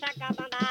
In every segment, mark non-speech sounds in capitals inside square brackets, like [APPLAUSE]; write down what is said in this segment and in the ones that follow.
Sách.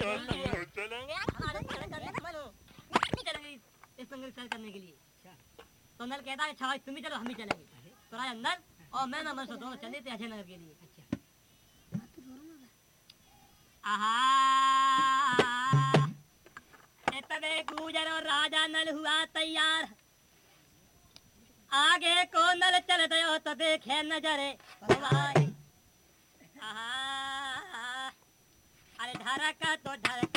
करने कहता है। अच्छा तुम ही चलो हम ही चलेंगे तो राजा नल और मैं ना मनसो दोनों चले थे अजय नगर के लिए गुजर और राजा नल हुआ तैयार आगे को नल चलते हो तो देखे नजरे ढरक तो ढरक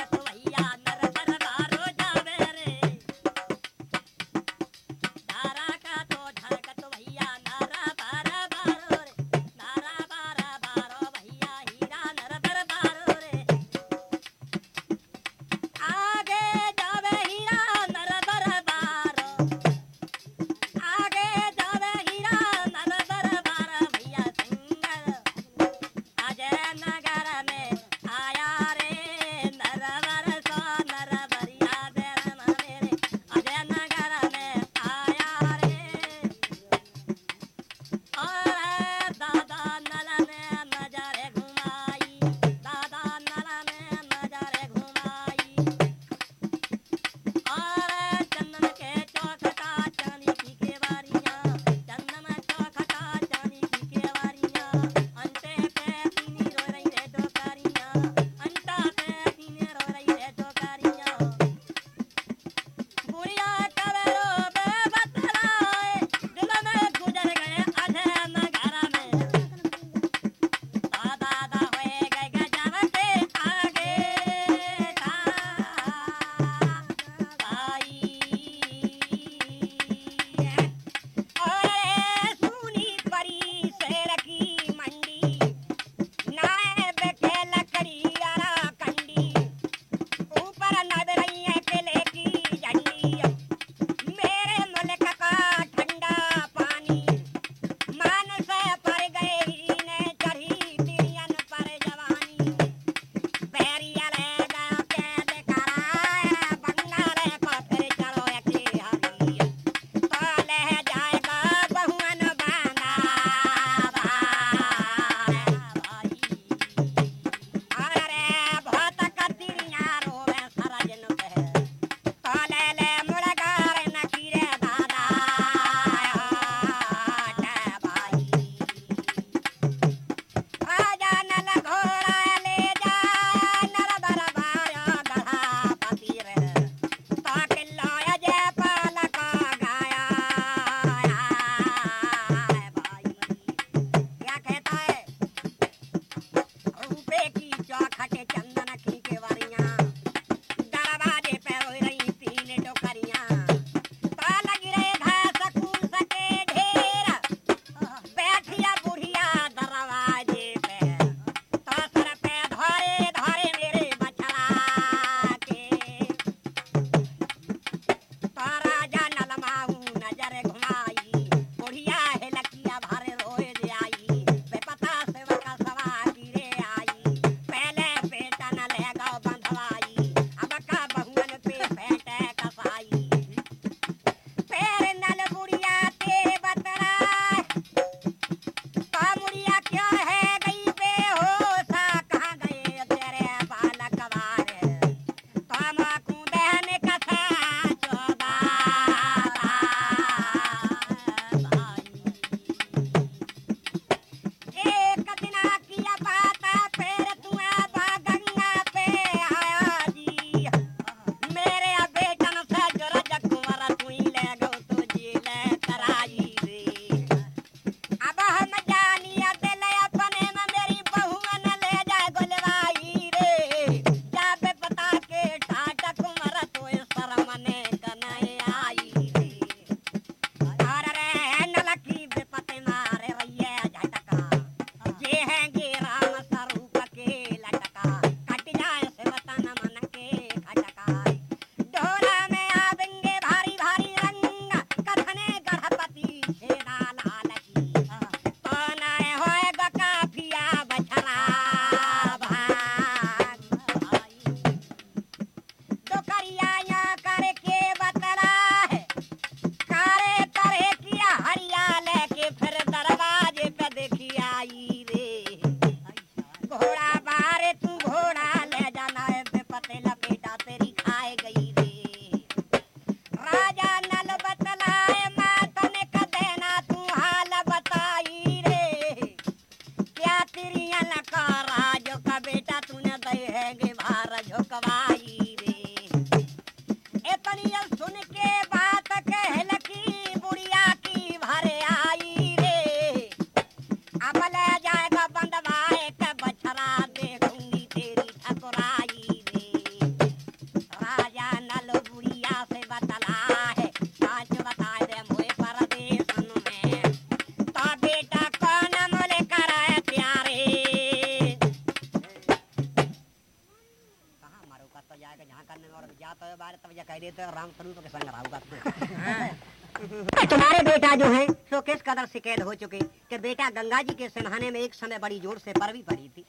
कदर शिकैद हो चुके कि बेटा गंगा जी के सिमहाने में एक समय बड़ी ज़ोर से परवी पड़ी थी।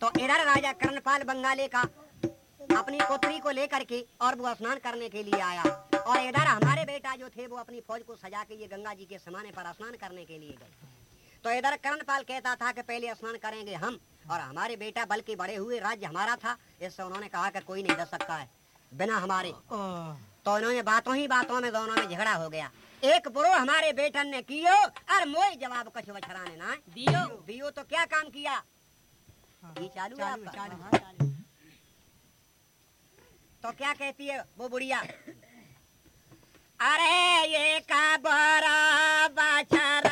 तो इधर राजा कर्णपाल बंगाले का अपनी पुत्री को लेकर के और वो स्नान करने के लिए आया और इधर हमारे बेटा जो थे वो अपनी फौज को सजा के ये गंगा जी के समाने पर स्नान करने के लिए गए। तो इधर कर्णपाल कहता था कि पहले स्नान करेंगे हम और हमारे बेटा बल्कि बड़े हुए राज्य हमारा था इससे उन्होंने कहा कि कोई नहीं दस सकता है बिना हमारे। तो इन्होंने बातों ही बातों में दोनों में झगड़ा हो गया। एक बुरो हमारे बेटन ने कियो और मोई जवाब कछ बछराने ना। दियो। दियो तो क्या काम किया? ये चालू है आपका? तो क्या कहती है वो बुढ़िया? अरे ये का बड़ा बछरन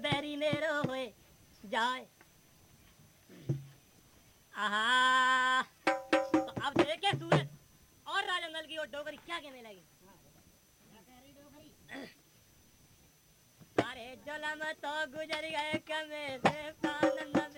बैरी मेरो होए, जाए। आहा। तो अब देखे सूरज और राजा नल की और डोगरी क्या कहने लगी? अरे जलम तो गुजर गए कमे से पानंद न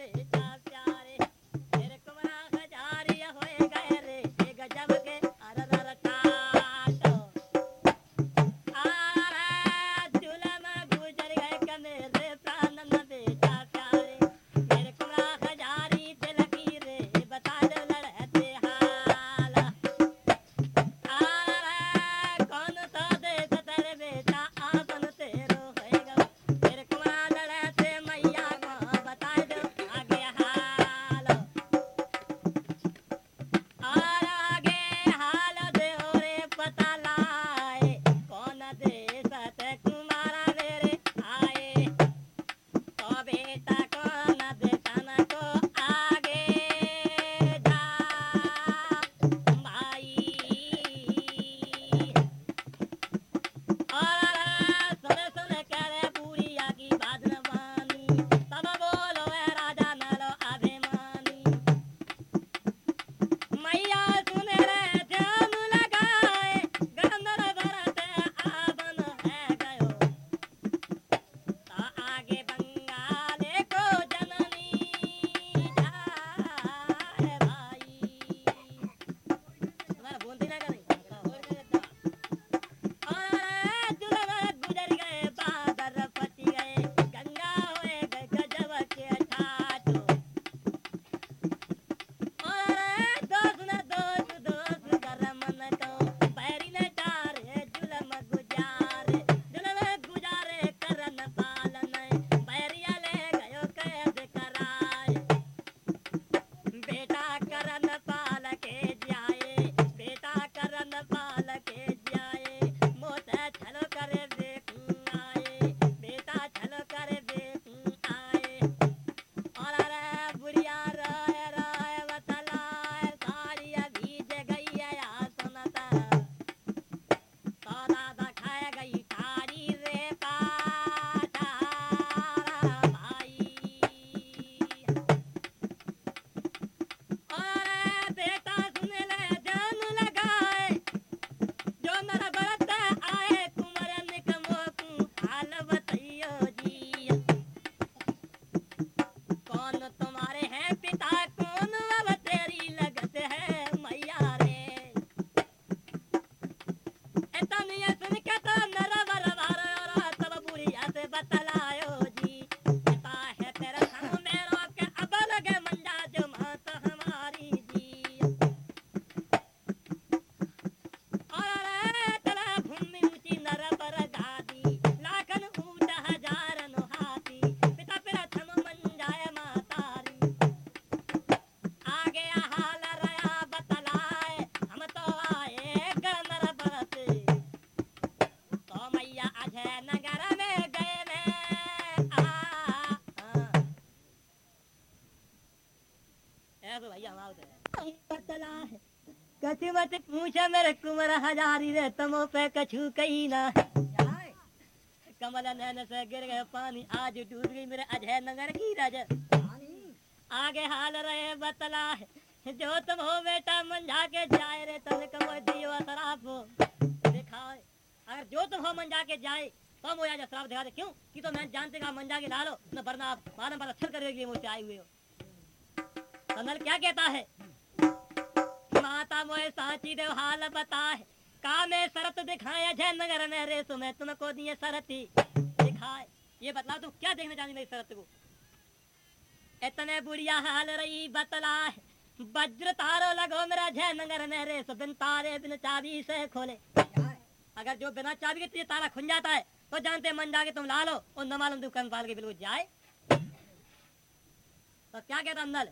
हजारी रे, तमो पे कछु कही ना। कमल नैन से गिर गए पानी, आज डूब गई मेरे अजय नगर की रज। आगे हाल रहे बतला है जो तुम हो बेटा, मंझा के जाए रे तब कमो दियो शराब हो। दिखाए, अगर जो तुम हो मंझा के जाए तो हम हो जा शराब दिखा दे। क्यों? कि तो मैं जानते का मंझा के ला लो न वरना आप मालूम पता छल करने के मुझसे आए हुए हो। तो नल क्या कहता है? माता मोए साची देव हाल बताए का में शरत दिखाए, जय नगर में रे तुम्हें तुमको दिए शरती दिखाए। ये बतला तू, क्या देखना चाहती मेरी शरत को? इतने बुढ़िया हाल रही, बतलाए। वज्र तारो लगो मेरा, जय नगर में रे सो, बिन तारे, बिन चाबी से खोले। अगर जो बिना चाबी के तुझे ताला खुल जाता है तो जानते मन जाके तुम ला लो और न मालूम दुकान पाल के बिल्कुल जाए। तो क्या कहता नल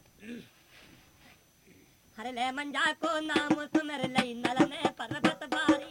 हरे मंजा को नाम सुमर लई नल में पर्वत बारी।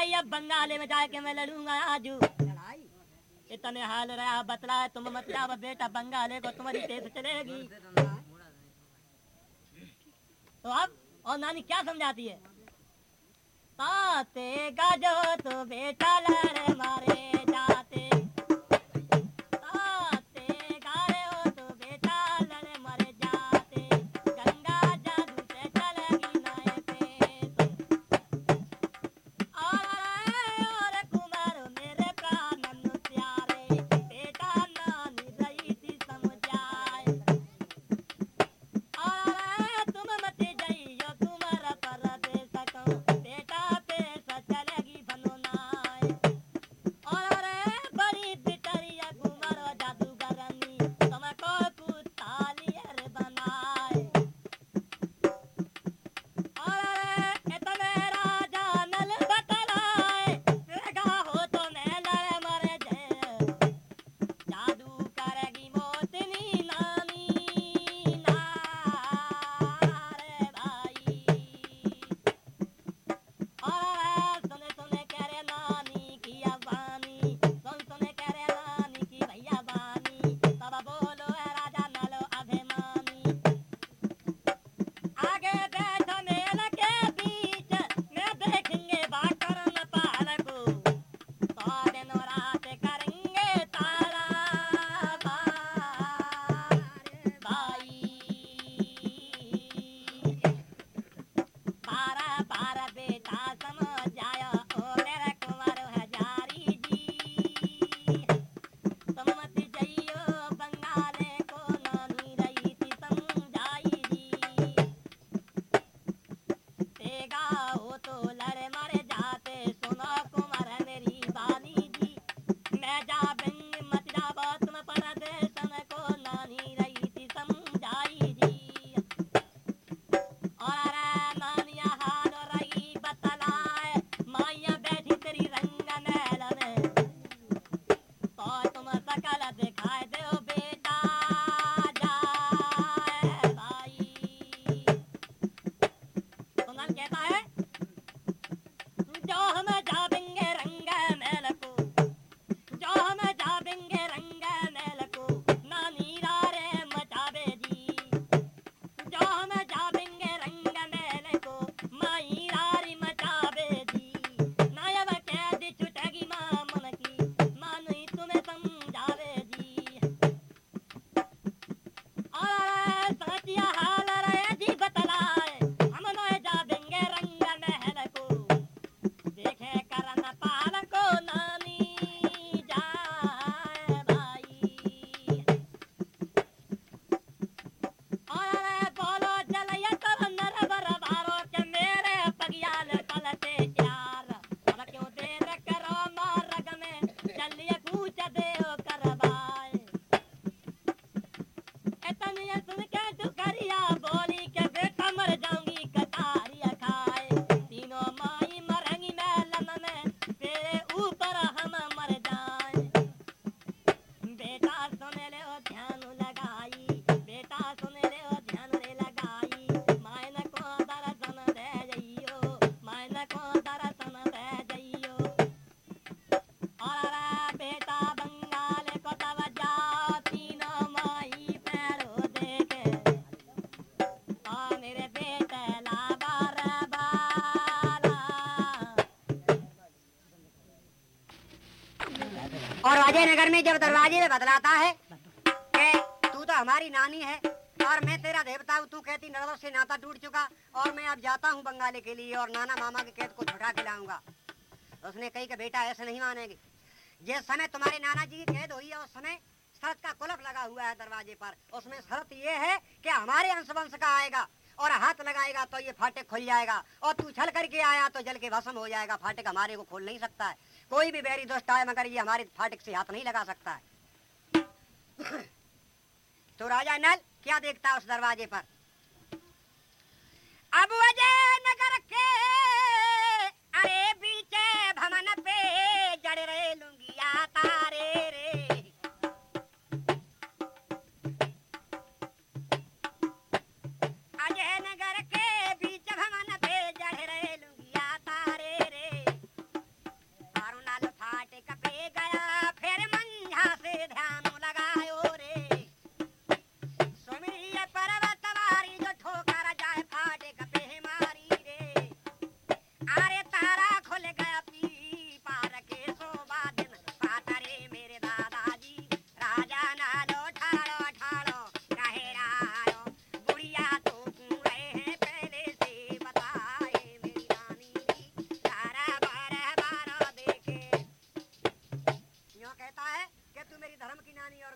लड़ाई अब बंगाले में जाके मैं लड़ूँगा आज। इतने हाल रहा बतला तुम मतलब बेटा बंगाले को तुम्हारी तेज चलेगी। तो अब और नानी क्या समझाती है? पाते गाजो तो बेटा लड़े मारे। में जब दरवाजे में बदलाता है तू तो हमारी नानी है और मैं तेरा देवता हूँ, तू कहती नरवर से नाता टूट चुका और मैं अब जाता हूँ बंगाले के लिए और नाना मामा के कैद को छुटा के लाऊँगा तो उसने कही कि, बेटा, ऐसे नहीं मानेंगे। जिस समय तुम्हारे नाना जी की कैद हुई है, उस समय शरत का कुलप लगा हुआ है दरवाजे पर। उसमें शरत ये है कि हमारे अंश वंश का आएगा। और हाथ लगाएगा तो ये फाटक खुल जाएगा। और तू छल करके आया तो जल के भसम हो जाएगा। फाटक हमारे को खोल नहीं सकता है। कोई भी बैरी दोस्त आए, मगर ये हमारे फाटक से हाथ नहीं लगा सकता है। [COUGHS] तो राजा नल, क्या देखता उस दरवाजे पर? अब वजह नगर के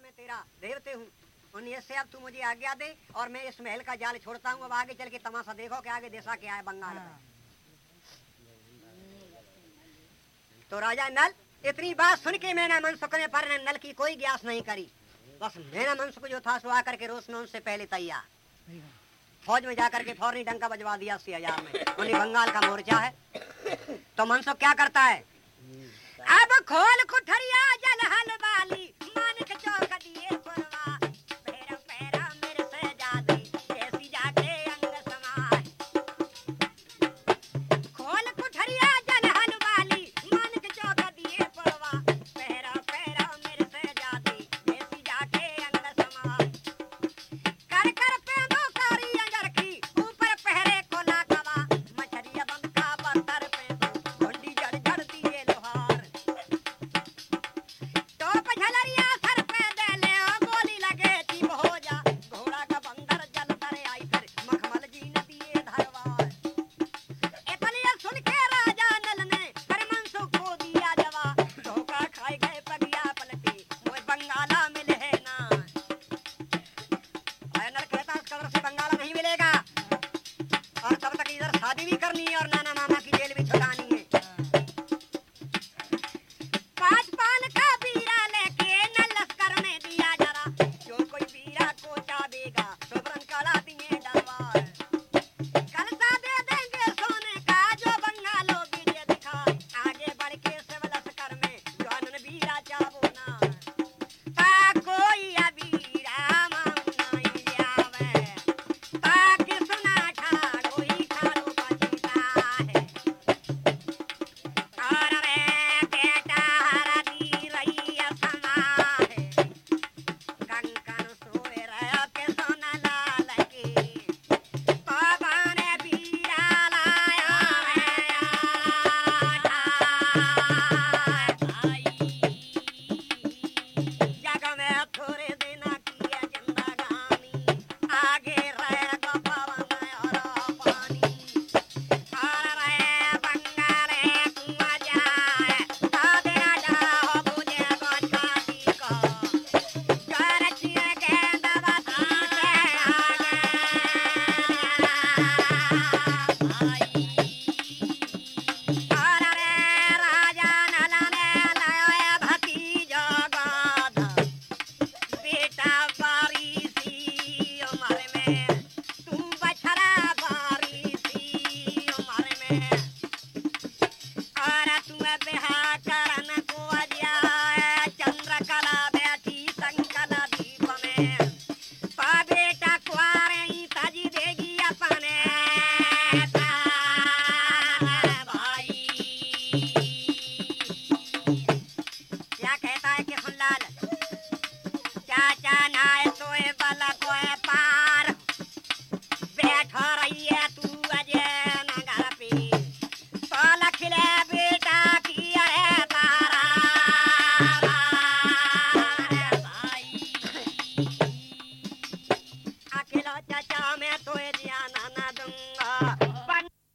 मैं तेरा देवते हूँ। उन्नीस से अब तू मुझे आज्ञा दे और मैं इस महल का जाल छोड़ता हूँ। अब आगे चल के तमाशा देखो कि आगे देशा क्या है बंगाल में। तो राजा नल, इतनी बात सुन के मैंने मनसुख ने पर नल की कोई ग्यास नहीं करी। बस मेरा मनसुख जो था सो आकर के में उनसे पहले तैयार। फौज में जाकर के फौरनी डंका बजवा दिया अस्सी हज़ार में उन्हें बंगाल का मोर्चा है। तो मनसुख क्या करता है? अब खोल कुठरिया जल हल